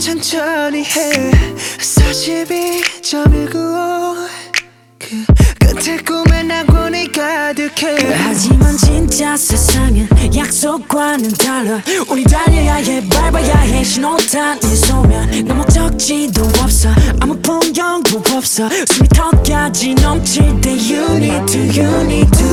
천천히 해. 42.195그 끝에 꿈에 낙원이 가득해 약속과는 달라. 우리 달려야 해 밟아야 해. 신호탄 네 소면 너무 적지도 없어. 아무 풍경도 없어. 숨이 턱까지 넘칠 때 You need to, you need to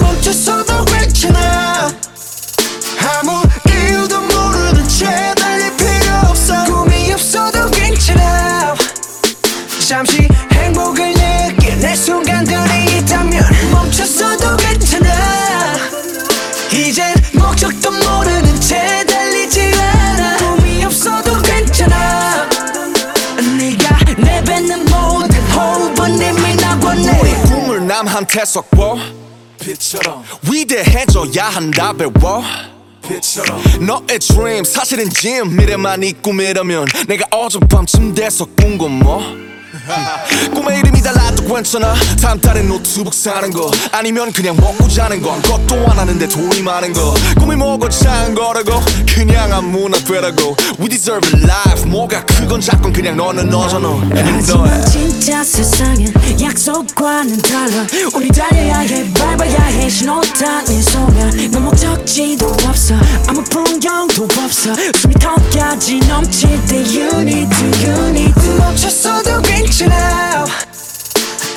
남한테 섞어 빛처럼. 위대해져야 한다 배워. 빛처럼. 너의 dream 사실은 짐 미래만 이 꿈이라면 내가 어젯밤쯤 돼서 꾼건 뭐? 꿈의 이름이 달라도 괜찮아? 다음 달에 노트북 사는 거. 아니면 그냥 먹고 자는 거. 아무것도 안 하는데 돈이 많은 거. 꿈이 뭐고 작은 거라고? 그냥 아무나 되라고. We deserve a life. 뭐가 크건 작건 그냥 너는 너잖아. 하지만 진짜 세상은 약속과는 달라. 우리 달려야 해 밟아야 해. 신호탄 네 소면 너무 적지도 없어. 아무 풍경도 없어. 숨이 턱까지 넘칠 때 You need to, you need to. 멈췄어도 괜찮아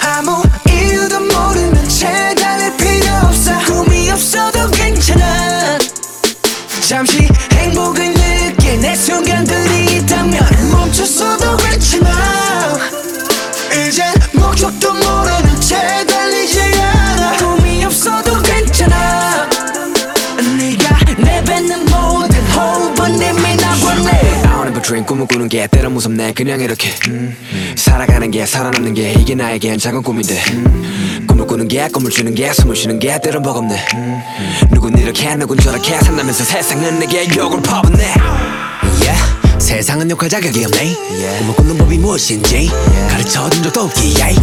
아무 이유도 모르는 채 달릴 필요 없어. 꿈이 없어도 괜찮아. 잠시 dream 꿈을 꾸는 게 때론 무섭네. 그냥 이렇게 음, 살아가는 게 살아남는 게 이게 나에겐 작은 꿈인데. 음, 꿈을 꾸는 게 꿈을 주는 게 숨을 쉬는 게 때론 버겁네. 음, 누군 이렇게 누군 저렇게 산다면서 세상은 내게 욕을 퍼붓네. Yeah. 세상은 욕할 자격이 없네. 꿈을 꾸는 법이 무엇인지 가르쳐준 적도 없기에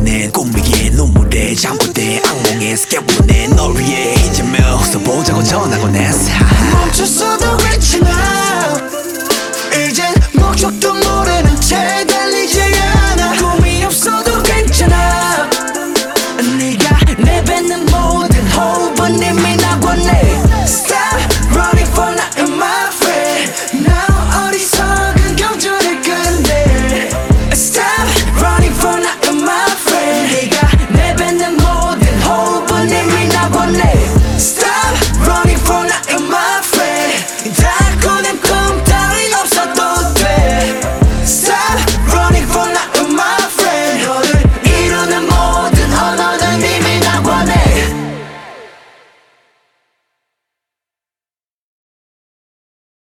내 꿈이기에 눈물에 잠꼬대 악몽에 스케보내 널 위해 이제며 웃어보자고 전하곤 했어. 멈췄어